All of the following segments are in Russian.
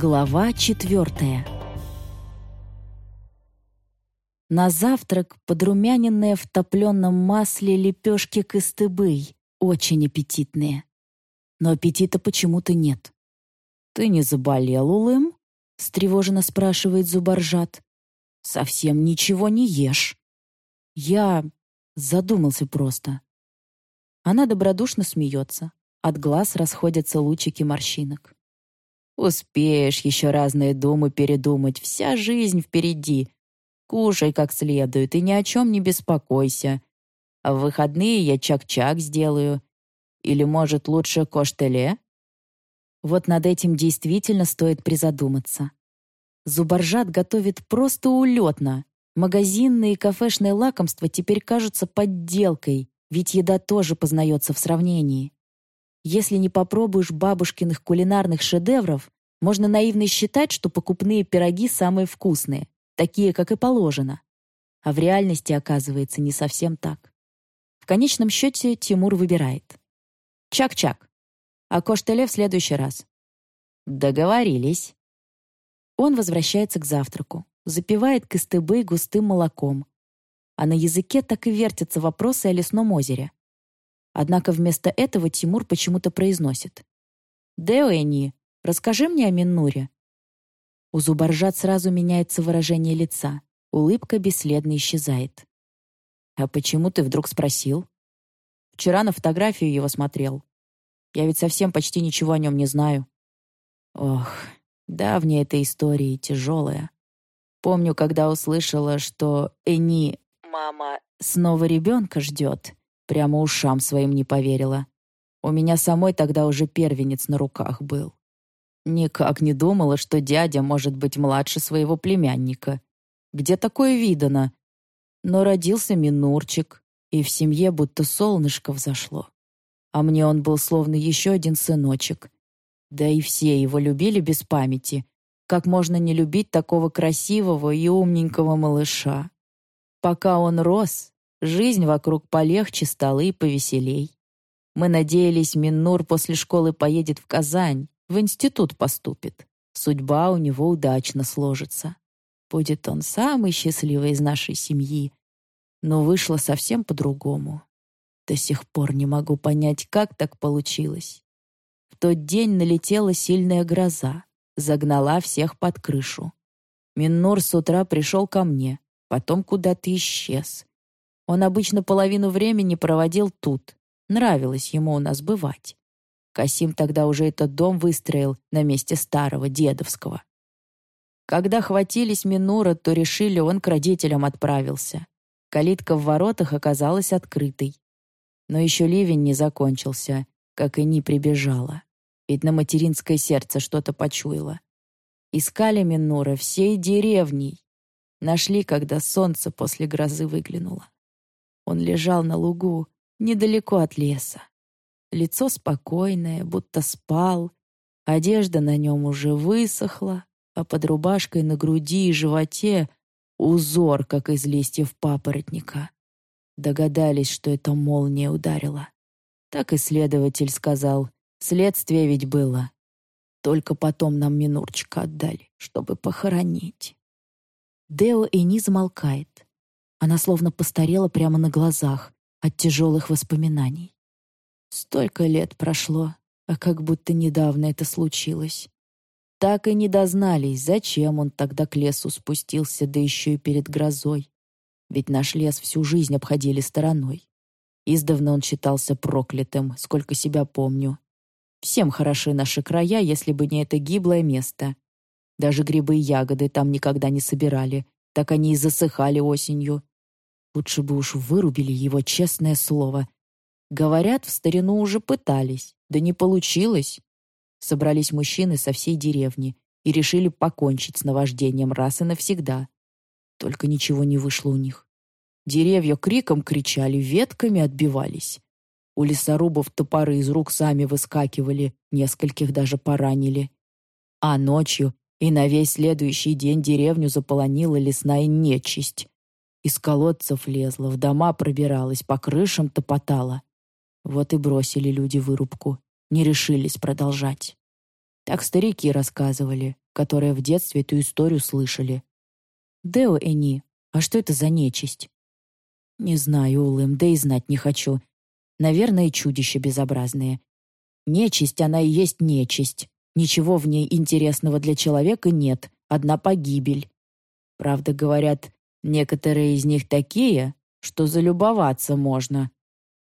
Глава четвертая На завтрак подрумяненные в топленном масле лепешки кыстыбый, очень аппетитные. Но аппетита почему-то нет. «Ты не заболел, Улым?» — встревоженно спрашивает Зубаржат. «Совсем ничего не ешь». Я задумался просто. Она добродушно смеется. От глаз расходятся лучики морщинок. «Успеешь еще разные думы передумать. Вся жизнь впереди. Кушай как следует и ни о чем не беспокойся. А в выходные я чак-чак сделаю. Или, может, лучше коштеле?» Вот над этим действительно стоит призадуматься. Зубаржат готовит просто улетно. Магазинные и кафешные лакомства теперь кажутся подделкой, ведь еда тоже познается в сравнении. Если не попробуешь бабушкиных кулинарных шедевров, можно наивно считать, что покупные пироги самые вкусные, такие, как и положено. А в реальности оказывается не совсем так. В конечном счете Тимур выбирает. Чак-чак. А коштеле в следующий раз. Договорились. Он возвращается к завтраку, запивает кыстыбы густым молоком. А на языке так и вертятся вопросы о лесном озере. Однако вместо этого Тимур почему-то произносит. «Деуэни, расскажи мне о Миннуре». У Зубаржат сразу меняется выражение лица. Улыбка бесследно исчезает. «А почему ты вдруг спросил?» «Вчера на фотографию его смотрел. Я ведь совсем почти ничего о нем не знаю». Ох, давняя эта история тяжелая. Помню, когда услышала, что Эни, мама, снова ребенка ждет, Прямо ушам своим не поверила. У меня самой тогда уже первенец на руках был. Никак не думала, что дядя может быть младше своего племянника. Где такое видано? Но родился Минурчик, и в семье будто солнышко взошло. А мне он был словно еще один сыночек. Да и все его любили без памяти. Как можно не любить такого красивого и умненького малыша? Пока он рос, Жизнь вокруг полегче стала и повеселей. Мы надеялись, Миннур после школы поедет в Казань, в институт поступит. Судьба у него удачно сложится. Будет он самый счастливый из нашей семьи. Но вышло совсем по-другому. До сих пор не могу понять, как так получилось. В тот день налетела сильная гроза, загнала всех под крышу. Миннур с утра пришел ко мне, потом куда-то исчез. Он обычно половину времени проводил тут. Нравилось ему у нас бывать. Касим тогда уже этот дом выстроил на месте старого, дедовского. Когда хватились Минура, то решили, он к родителям отправился. Калитка в воротах оказалась открытой. Но еще ливень не закончился, как и не прибежала. Ведь на материнское сердце что-то почуяло. Искали Минура всей деревней. Нашли, когда солнце после грозы выглянуло. Он лежал на лугу, недалеко от леса. Лицо спокойное, будто спал. Одежда на нем уже высохла, а под рубашкой на груди и животе узор, как из листьев папоротника. Догадались, что это молния ударила. Так и следователь сказал, следствие ведь было. Только потом нам Минурчика отдали, чтобы похоронить. Део и не замолкает. Она словно постарела прямо на глазах от тяжелых воспоминаний. Столько лет прошло, а как будто недавно это случилось. Так и не дознались, зачем он тогда к лесу спустился, да еще и перед грозой. Ведь наш лес всю жизнь обходили стороной. Издавна он считался проклятым, сколько себя помню. Всем хороши наши края, если бы не это гиблое место. Даже грибы и ягоды там никогда не собирали, так они и засыхали осенью. Лучше бы уж вырубили его честное слово. Говорят, в старину уже пытались, да не получилось. Собрались мужчины со всей деревни и решили покончить с наваждением раз и навсегда. Только ничего не вышло у них. Деревья криком кричали, ветками отбивались. У лесорубов топоры из рук сами выскакивали, нескольких даже поранили. А ночью и на весь следующий день деревню заполонила лесная нечисть. Из колодцев лезла, в дома пробиралась, по крышам топотала. Вот и бросили люди вырубку, не решились продолжать. Так старики рассказывали, которые в детстве эту историю слышали. «Део Эни, а что это за нечисть?» «Не знаю, Улым, да и знать не хочу. Наверное, чудища безобразные. Нечисть, она и есть нечисть. Ничего в ней интересного для человека нет, одна погибель. Правда, говорят, некоторые из них такие, что залюбоваться можно.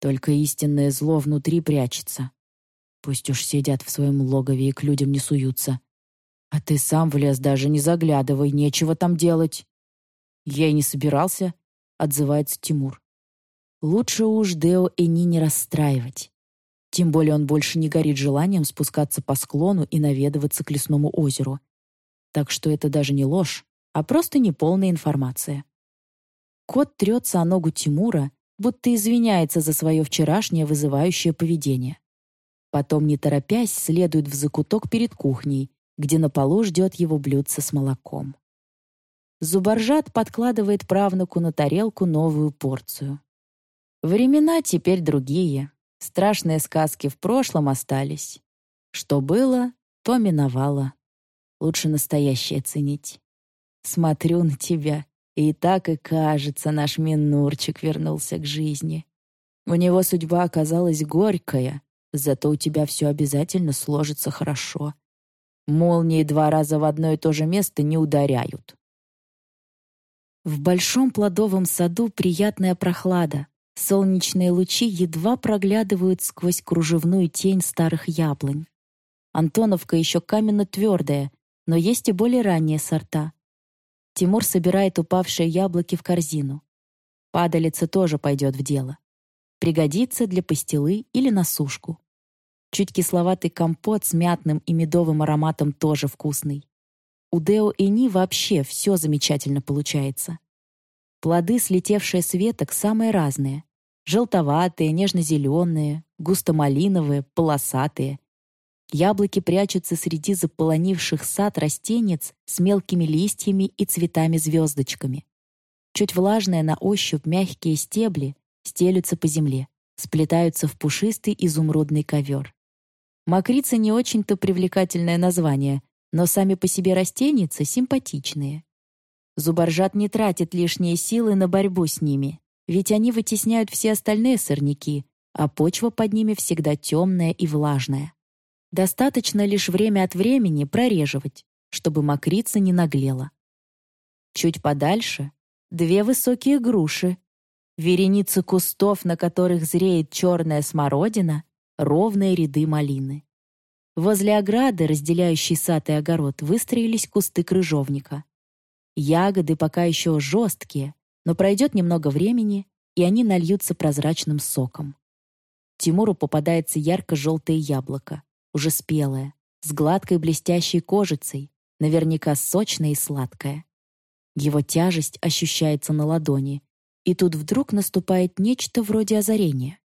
Только истинное зло внутри прячется. Пусть уж сидят в своем логове и к людям не суются. А ты сам в лес даже не заглядывай, нечего там делать. Я и не собирался, отзывается Тимур. Лучше уж Део Эни не расстраивать. Тем более он больше не горит желанием спускаться по склону и наведываться к лесному озеру. Так что это даже не ложь, а просто неполная информация. Кот трется о ногу Тимура, будто извиняется за свое вчерашнее вызывающее поведение. Потом, не торопясь, следует в закуток перед кухней, где на полу ждет его блюдце с молоком. Зубаржат подкладывает правнуку на тарелку новую порцию. Времена теперь другие. Страшные сказки в прошлом остались. Что было, то миновало. Лучше настоящее ценить. Смотрю на тебя, и так и кажется, наш Минурчик вернулся к жизни. У него судьба оказалась горькая, зато у тебя все обязательно сложится хорошо. Молнии два раза в одно и то же место не ударяют. В большом плодовом саду приятная прохлада. Солнечные лучи едва проглядывают сквозь кружевную тень старых яблонь. Антоновка еще каменно-твердая, но есть и более ранние сорта. Тимур собирает упавшие яблоки в корзину. Падалица тоже пойдет в дело. Пригодится для пастилы или на сушку. Чуть кисловатый компот с мятным и медовым ароматом тоже вкусный. У Део и Ни вообще все замечательно получается. Плоды, слетевшие с веток, самые разные желтоватые, нежно-зеленые, густо-малиновые, полосатые. Яблоки прячутся среди заполонивших сад растенец с мелкими листьями и цветами-звездочками. Чуть влажные на ощупь мягкие стебли стелются по земле, сплетаются в пушистый изумрудный ковер. Мокрица не очень-то привлекательное название, но сами по себе растеницы симпатичные. Зубаржат не тратит лишние силы на борьбу с ними ведь они вытесняют все остальные сорняки, а почва под ними всегда темная и влажная. Достаточно лишь время от времени прореживать, чтобы мокрица не наглела. Чуть подальше — две высокие груши, вереницы кустов, на которых зреет черная смородина, ровные ряды малины. Возле ограды, разделяющей сад и огород, выстроились кусты крыжовника. Ягоды пока еще жесткие, но пройдет немного времени, и они нальются прозрачным соком. Тимуру попадается ярко-желтое яблоко, уже спелое, с гладкой блестящей кожицей, наверняка сочное и сладкое. Его тяжесть ощущается на ладони, и тут вдруг наступает нечто вроде озарения.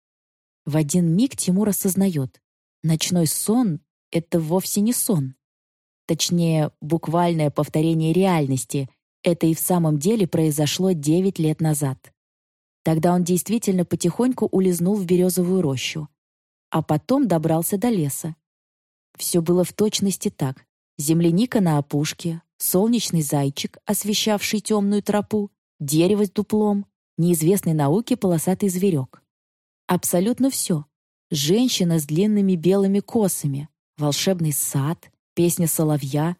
В один миг Тимур осознает, ночной сон — это вовсе не сон. Точнее, буквальное повторение реальности — это и в самом деле произошло 9 лет назад. Тогда он действительно потихоньку улизнул в березовую рощу, а потом добрался до леса. Все было в точности так. Земляника на опушке, солнечный зайчик, освещавший темную тропу, дерево с дуплом, неизвестной науке полосатый зверек. Абсолютно все. Женщина с длинными белыми косами, волшебный сад, песня соловья.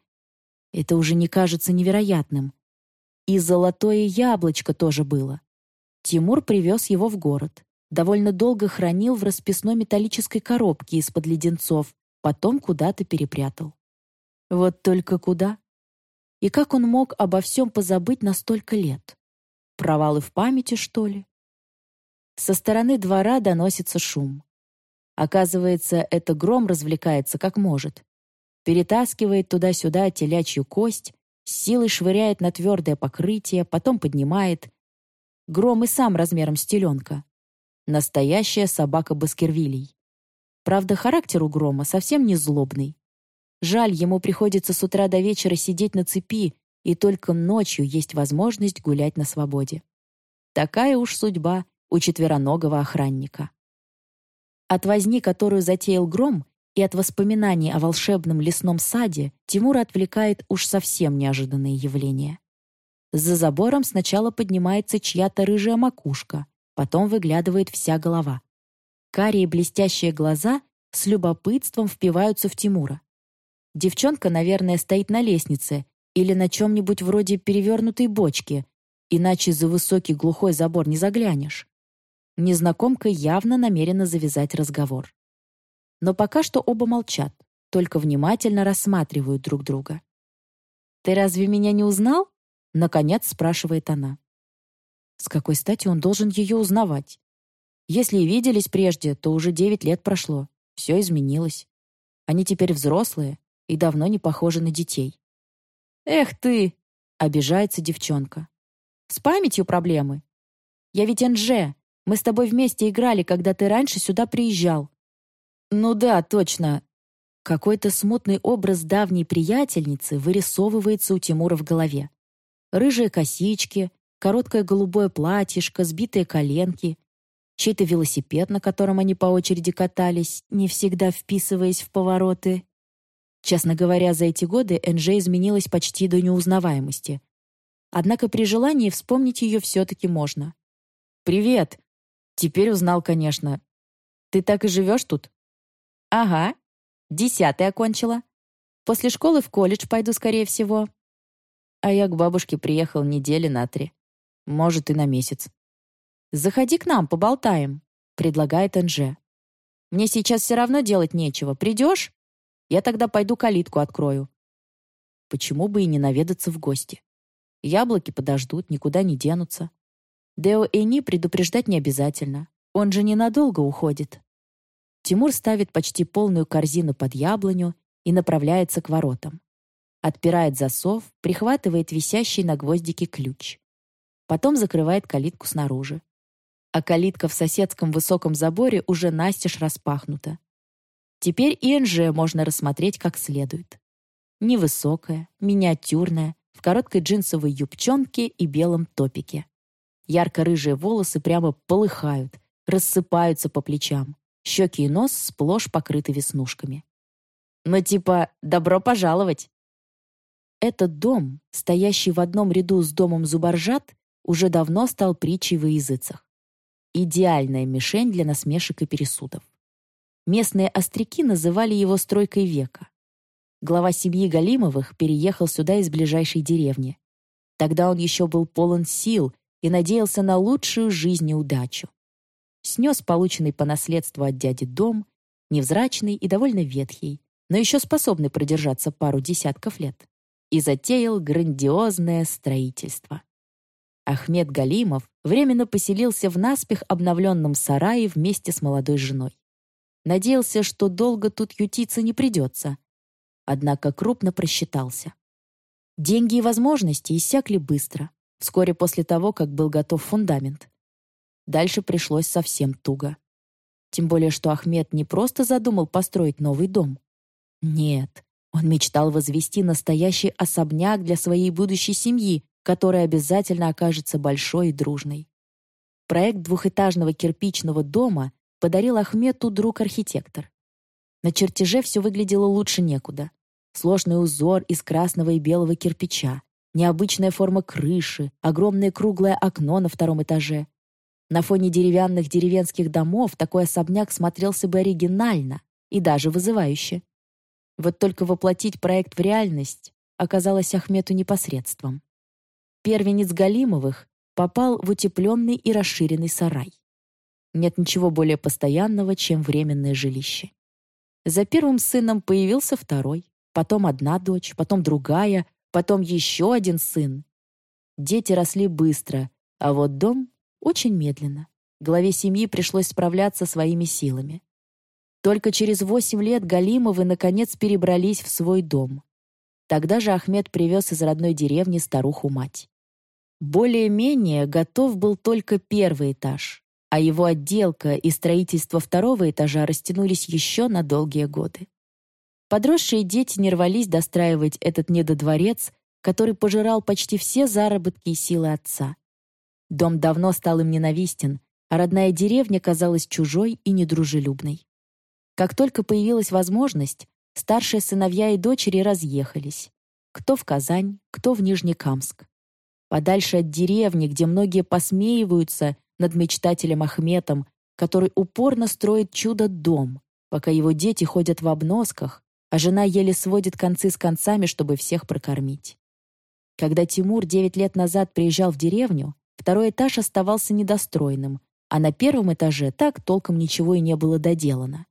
Это уже не кажется невероятным. И золотое яблочко тоже было. Тимур привез его в город. Довольно долго хранил в расписной металлической коробке из-под леденцов, потом куда-то перепрятал. Вот только куда? И как он мог обо всем позабыть на столько лет? Провалы в памяти, что ли? Со стороны двора доносится шум. Оказывается, это гром развлекается как может. Перетаскивает туда-сюда телячью кость, с силой швыряет на твердое покрытие, потом поднимает. Гром и сам размером с теленка. Настоящая собака Баскервилей. Правда, характер у Грома совсем не злобный. Жаль, ему приходится с утра до вечера сидеть на цепи, и только ночью есть возможность гулять на свободе. Такая уж судьба у четвероногого охранника. От возни, которую затеял Гром, и от воспоминаний о волшебном лесном саде Тимура отвлекает уж совсем неожиданное явление. За забором сначала поднимается чья-то рыжая макушка, потом выглядывает вся голова. Карие блестящие глаза с любопытством впиваются в Тимура. Девчонка, наверное, стоит на лестнице или на чем-нибудь вроде перевернутой бочки, иначе за высокий глухой забор не заглянешь. Незнакомка явно намерена завязать разговор. Но пока что оба молчат, только внимательно рассматривают друг друга. «Ты разве меня не узнал?» — наконец спрашивает она. С какой стати он должен ее узнавать? Если и виделись прежде, то уже девять лет прошло. Все изменилось. Они теперь взрослые и давно не похожи на детей. «Эх ты!» — обижается девчонка. «С памятью проблемы. Я ведь НЖ. Мы с тобой вместе играли, когда ты раньше сюда приезжал». «Ну да, точно». Какой-то смутный образ давней приятельницы вырисовывается у Тимура в голове. Рыжие косички, короткое голубое платьишко, сбитые коленки, чей-то велосипед, на котором они по очереди катались, не всегда вписываясь в повороты. Честно говоря, за эти годы НЖ изменилась почти до неузнаваемости. Однако при желании вспомнить ее все-таки можно. «Привет!» «Теперь узнал, конечно. Ты так и живешь тут?» «Ага. Десятый окончила. После школы в колледж пойду, скорее всего. А я к бабушке приехал недели на три. Может, и на месяц. «Заходи к нам, поболтаем», — предлагает Энже. «Мне сейчас все равно делать нечего. Придешь? Я тогда пойду калитку открою». Почему бы и не наведаться в гости? Яблоки подождут, никуда не денутся. Део Эни предупреждать не обязательно. Он же ненадолго уходит. Тимур ставит почти полную корзину под яблоню и направляется к воротам отпирает засов, прихватывает висящий на гвоздике ключ. Потом закрывает калитку снаружи. А калитка в соседском высоком заборе уже настежь распахнута. Теперь и НЖ можно рассмотреть как следует. Невысокая, миниатюрная, в короткой джинсовой юбчонке и белом топике. Ярко-рыжие волосы прямо полыхают, рассыпаются по плечам. Щеки и нос сплошь покрыты веснушками. Ну типа «добро пожаловать». Этот дом, стоящий в одном ряду с домом Зубаржат, уже давно стал притчей во языцах. Идеальная мишень для насмешек и пересудов. Местные остряки называли его «стройкой века». Глава семьи Галимовых переехал сюда из ближайшей деревни. Тогда он еще был полон сил и надеялся на лучшую жизнь и удачу. Снес полученный по наследству от дяди дом, невзрачный и довольно ветхий, но еще способный продержаться пару десятков лет и затеял грандиозное строительство. Ахмед Галимов временно поселился в наспех обновленном сарае вместе с молодой женой. Надеялся, что долго тут ютиться не придется. Однако крупно просчитался. Деньги и возможности иссякли быстро, вскоре после того, как был готов фундамент. Дальше пришлось совсем туго. Тем более, что Ахмед не просто задумал построить новый дом. Нет, он мечтал возвести настоящий особняк для своей будущей семьи, которая обязательно окажется большой и дружной. Проект двухэтажного кирпичного дома подарил Ахмету друг-архитектор. На чертеже все выглядело лучше некуда. Сложный узор из красного и белого кирпича, необычная форма крыши, огромное круглое окно на втором этаже. На фоне деревянных деревенских домов такой особняк смотрелся бы оригинально и даже вызывающе. Вот только воплотить проект в реальность оказалось Ахмету непосредством. Первенец Галимовых попал в утепленный и расширенный сарай. Нет ничего более постоянного, чем временное жилище. За первым сыном появился второй, потом одна дочь, потом другая, потом еще один сын. Дети росли быстро, а вот дом — очень медленно. Главе семьи пришлось справляться своими силами. Только через восемь лет Галимовы наконец перебрались в свой дом. Тогда же Ахмед привез из родной деревни старуху-мать. Более-менее готов был только первый этаж, а его отделка и строительство второго этажа растянулись еще на долгие годы. Подросшие дети не рвались достраивать этот недодворец, который пожирал почти все заработки и силы отца. Дом давно стал им ненавистен, а родная деревня казалась чужой и недружелюбной. Как только появилась возможность, старшие сыновья и дочери разъехались. Кто в Казань, кто в Нижнекамск. Подальше от деревни, где многие посмеиваются над мечтателем Ахметом, который упорно строит чудо-дом, пока его дети ходят в обносках, а жена еле сводит концы с концами, чтобы всех прокормить. Когда Тимур девять лет назад приезжал в деревню, второй этаж оставался недостроенным, а на первом этаже так толком ничего и не было доделано.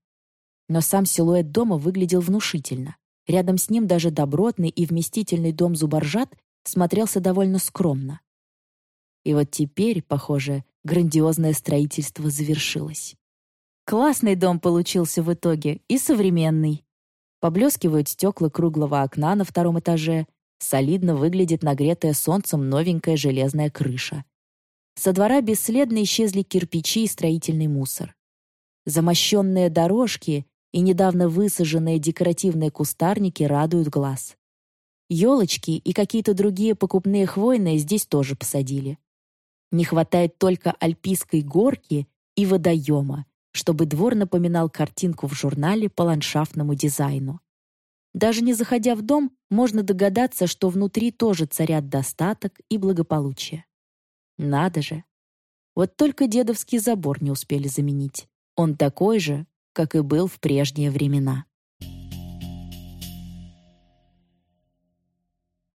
Но сам силуэт дома выглядел внушительно. Рядом с ним даже добротный и вместительный дом Зубаржат смотрелся довольно скромно. И вот теперь, похоже, грандиозное строительство завершилось. Классный дом получился в итоге и современный. Поблескивают стекла круглого окна на втором этаже, солидно выглядит нагретая солнцем новенькая железная крыша. Со двора бесследно исчезли кирпичи и строительный мусор. Замощенные дорожки и недавно высаженные декоративные кустарники радуют глаз. Елочки и какие-то другие покупные хвойные здесь тоже посадили. Не хватает только альпийской горки и водоема, чтобы двор напоминал картинку в журнале по ландшафтному дизайну. Даже не заходя в дом, можно догадаться, что внутри тоже царят достаток и благополучие. Надо же. Вот только дедовский забор не успели заменить. Он такой же, как и был в прежние времена.